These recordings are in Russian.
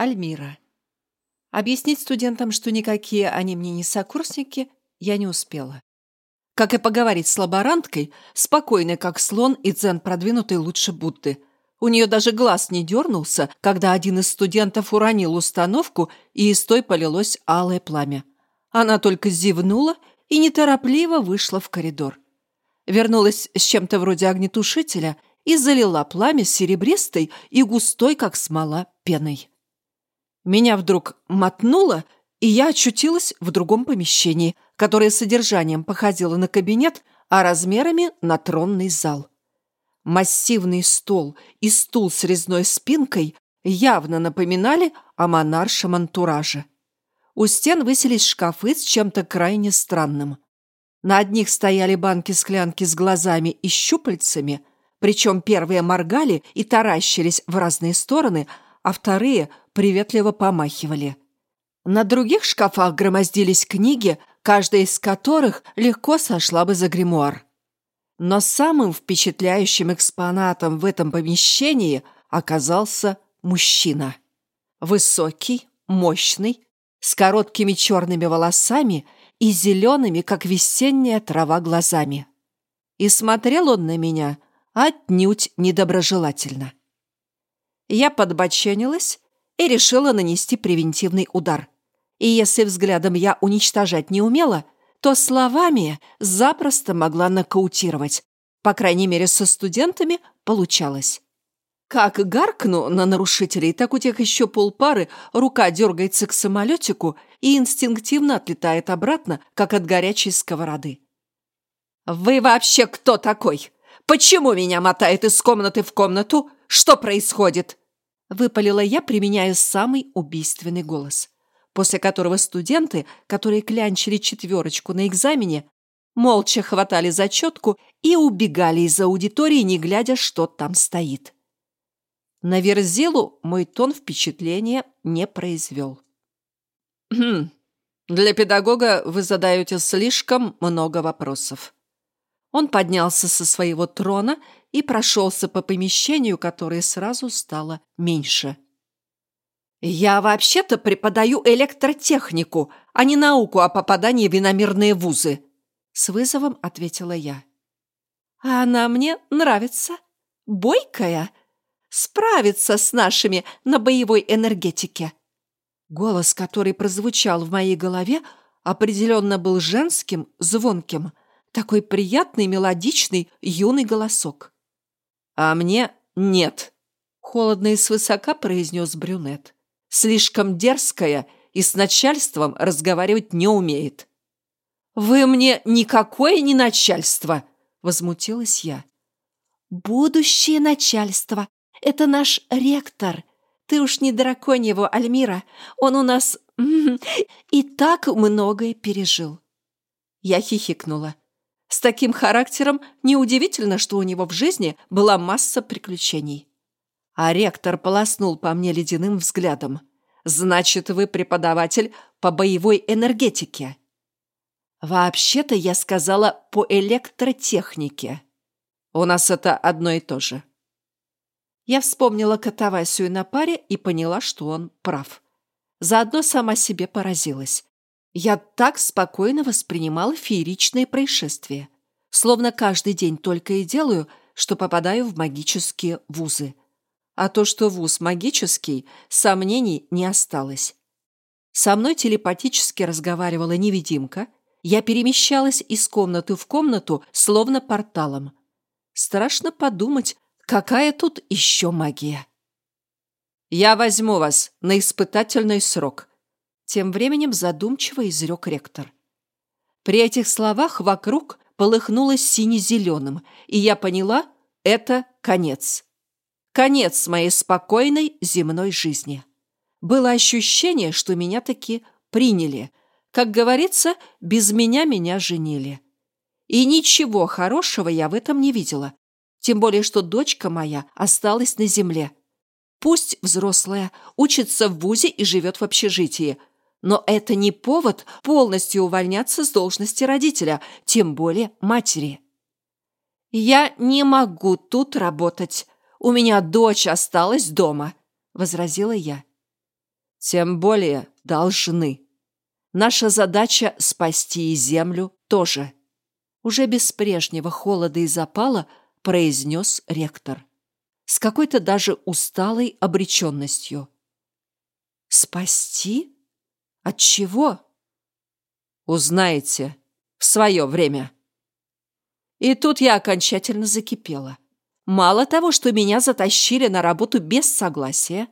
Альмира. Объяснить студентам, что никакие они мне не сокурсники, я не успела. Как и поговорить с лаборанткой, спокойной как слон и дзен продвинутый лучше Будды. У нее даже глаз не дернулся, когда один из студентов уронил установку, и из той полилось алое пламя. Она только зевнула и неторопливо вышла в коридор. Вернулась с чем-то вроде огнетушителя и залила пламя серебристой и густой, как смола, пеной. Меня вдруг мотнуло, и я очутилась в другом помещении, которое содержанием походило на кабинет, а размерами на тронный зал. Массивный стол и стул с резной спинкой явно напоминали о монаршем антураже. У стен высились шкафы с чем-то крайне странным. На одних стояли банки-склянки с глазами и щупальцами, причем первые моргали и таращились в разные стороны, а вторые приветливо помахивали. На других шкафах громоздились книги, каждая из которых легко сошла бы за гримуар. Но самым впечатляющим экспонатом в этом помещении оказался мужчина. Высокий, мощный, с короткими черными волосами и зелеными, как весенняя трава, глазами. И смотрел он на меня отнюдь недоброжелательно. Я подбоченилась и решила нанести превентивный удар. И если взглядом я уничтожать не умела, то словами запросто могла нокаутировать. По крайней мере, со студентами получалось. Как гаркну на нарушителей, так у тех еще полпары рука дергается к самолетику и инстинктивно отлетает обратно, как от горячей сковороды. «Вы вообще кто такой? Почему меня мотает из комнаты в комнату? Что происходит?» Выпалила я, применяя самый убийственный голос, после которого студенты, которые клянчили четверочку на экзамене, молча хватали зачетку и убегали из аудитории, не глядя, что там стоит. На Верзилу мой тон впечатления не произвел. «Хм, для педагога вы задаете слишком много вопросов». Он поднялся со своего трона и прошелся по помещению, которое сразу стало меньше. «Я вообще-то преподаю электротехнику, а не науку о попадании в иномирные вузы», — с вызовом ответила я. «А она мне нравится. Бойкая. Справится с нашими на боевой энергетике». Голос, который прозвучал в моей голове, определенно был женским, звонким, такой приятный, мелодичный, юный голосок. «А мне нет», — холодно и свысока произнес брюнет. «Слишком дерзкая и с начальством разговаривать не умеет». «Вы мне никакое не начальство!» — возмутилась я. «Будущее начальство. Это наш ректор. Ты уж не драконьего Альмира. Он у нас и так многое пережил». Я хихикнула. С таким характером неудивительно, что у него в жизни была масса приключений. А ректор полоснул по мне ледяным взглядом. «Значит, вы преподаватель по боевой энергетике?» «Вообще-то я сказала по электротехнике. У нас это одно и то же». Я вспомнила Катавасию на паре и поняла, что он прав. Заодно сама себе поразилась. Я так спокойно воспринимала фееричные происшествия, словно каждый день только и делаю, что попадаю в магические вузы. А то, что вуз магический, сомнений не осталось. Со мной телепатически разговаривала невидимка, я перемещалась из комнаты в комнату, словно порталом. Страшно подумать, какая тут еще магия. «Я возьму вас на испытательный срок», тем временем задумчиво изрек ректор. При этих словах вокруг полыхнуло сине-зеленым, и я поняла — это конец. Конец моей спокойной земной жизни. Было ощущение, что меня таки приняли. Как говорится, без меня меня женили. И ничего хорошего я в этом не видела. Тем более, что дочка моя осталась на земле. Пусть взрослая, учится в ВУЗе и живет в общежитии – но это не повод полностью увольняться с должности родителя, тем более матери. «Я не могу тут работать. У меня дочь осталась дома», — возразила я. Тем более должны. Наша задача — спасти и землю тоже. Уже без прежнего холода и запала произнес ректор. С какой-то даже усталой обреченностью. Спасти? От чего? Узнаете в свое время. И тут я окончательно закипела. Мало того, что меня затащили на работу без согласия,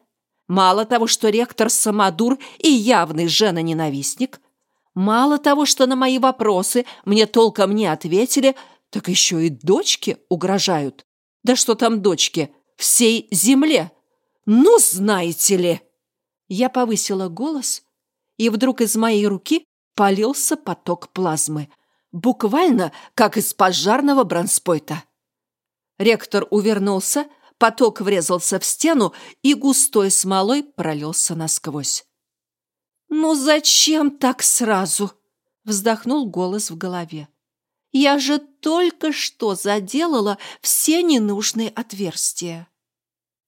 мало того, что ректор самодур и явный жена-ненавистник, мало того, что на мои вопросы мне толком не ответили, так еще и дочки угрожают. Да что там дочки? Всей земле. Ну, знаете ли! Я повысила голос, и вдруг из моей руки полился поток плазмы. Буквально, как из пожарного бронспойта. Ректор увернулся, поток врезался в стену и густой смолой пролился насквозь. «Ну зачем так сразу?» — вздохнул голос в голове. «Я же только что заделала все ненужные отверстия».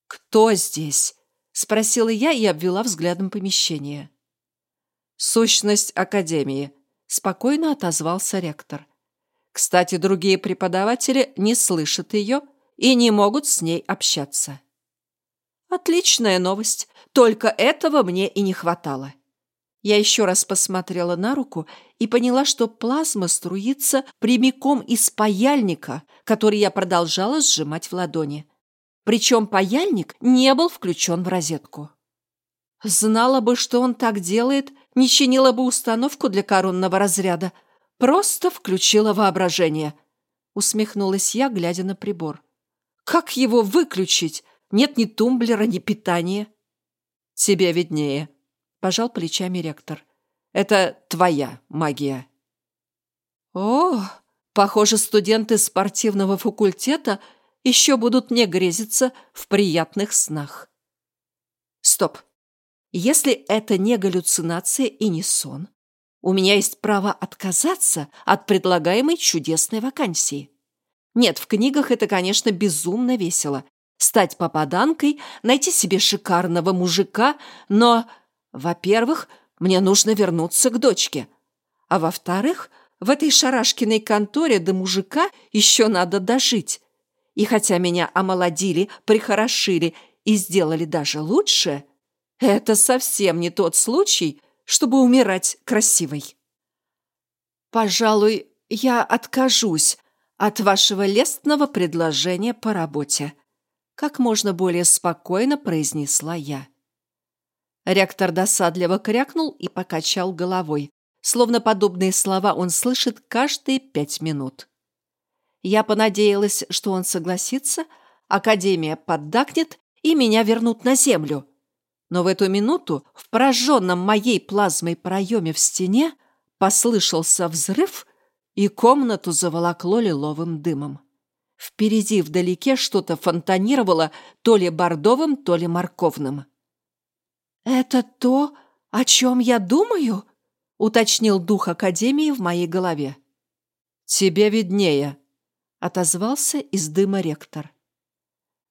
«Кто здесь?» — спросила я и обвела взглядом помещение. «Сущность Академии», — спокойно отозвался ректор. Кстати, другие преподаватели не слышат ее и не могут с ней общаться. Отличная новость. Только этого мне и не хватало. Я еще раз посмотрела на руку и поняла, что плазма струится прямиком из паяльника, который я продолжала сжимать в ладони. Причем паяльник не был включен в розетку. Знала бы, что он так делает, не чинила бы установку для коронного разряда – Просто включила воображение. Усмехнулась я, глядя на прибор. Как его выключить? Нет ни тумблера, ни питания. Тебе виднее. Пожал плечами ректор. Это твоя магия. О, похоже, студенты спортивного факультета еще будут мне грезиться в приятных снах. Стоп. Если это не галлюцинация и не сон, у меня есть право отказаться от предлагаемой чудесной вакансии. Нет, в книгах это, конечно, безумно весело. Стать попаданкой, найти себе шикарного мужика, но, во-первых, мне нужно вернуться к дочке. А во-вторых, в этой шарашкиной конторе до мужика еще надо дожить. И хотя меня омолодили, прихорошили и сделали даже лучше, это совсем не тот случай, чтобы умирать красивой. Пожалуй, я откажусь от вашего лестного предложения по работе, как можно более спокойно произнесла я. Ректор досадливо крякнул и покачал головой, словно подобные слова он слышит каждые пять минут. Я понадеялась, что он согласится, Академия поддакнет и меня вернут на землю. Но в эту минуту в пораженном моей плазмой проеме в стене послышался взрыв, и комнату заволокло лиловым дымом. Впереди вдалеке что-то фонтанировало то ли бордовым, то ли морковным. «Это то, о чем я думаю?» — уточнил дух Академии в моей голове. «Тебе виднее», — отозвался из дыма ректор.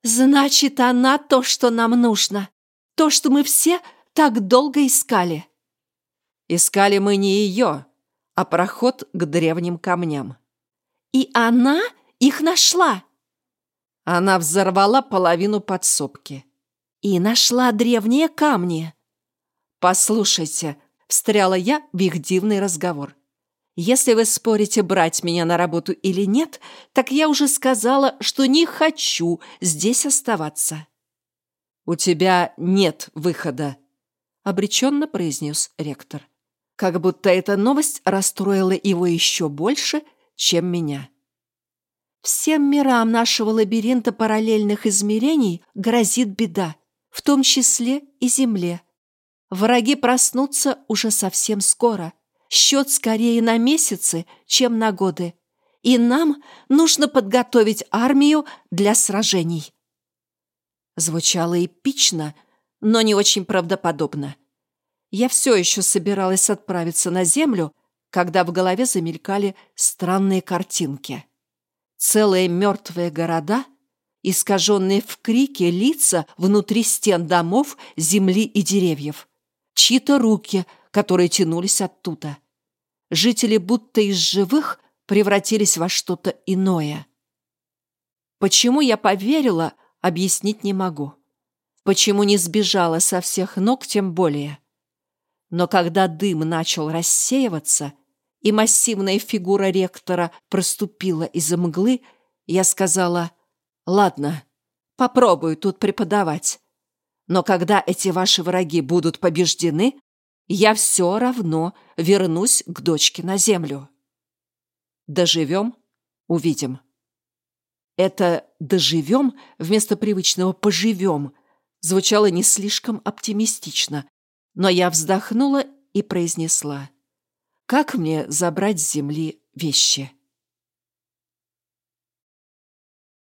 «Значит, она то, что нам нужно!» То, что мы все так долго искали. Искали мы не ее, а проход к древним камням. И она их нашла. Она взорвала половину подсобки. И нашла древние камни. «Послушайте», — встряла я в их дивный разговор. «Если вы спорите, брать меня на работу или нет, так я уже сказала, что не хочу здесь оставаться». «У тебя нет выхода», — обреченно произнес ректор. Как будто эта новость расстроила его еще больше, чем меня. «Всем мирам нашего лабиринта параллельных измерений грозит беда, в том числе и Земле. Враги проснутся уже совсем скоро. Счет скорее на месяцы, чем на годы. И нам нужно подготовить армию для сражений». Звучало эпично, но не очень правдоподобно. Я все еще собиралась отправиться на землю, когда в голове замелькали странные картинки. Целые мертвые города, искаженные в крике лица внутри стен домов, земли и деревьев. чьи-то руки, которые тянулись оттуда. Жители будто из живых превратились во что-то иное. Почему я поверила, объяснить не могу. Почему не сбежала со всех ног, тем более. Но когда дым начал рассеиваться, и массивная фигура ректора проступила из-за мглы, я сказала, «Ладно, попробую тут преподавать. Но когда эти ваши враги будут побеждены, я все равно вернусь к дочке на землю. Доживем — увидим». Это «доживем» вместо привычного «поживем» звучало не слишком оптимистично, но я вздохнула и произнесла. «Как мне забрать с земли вещи?»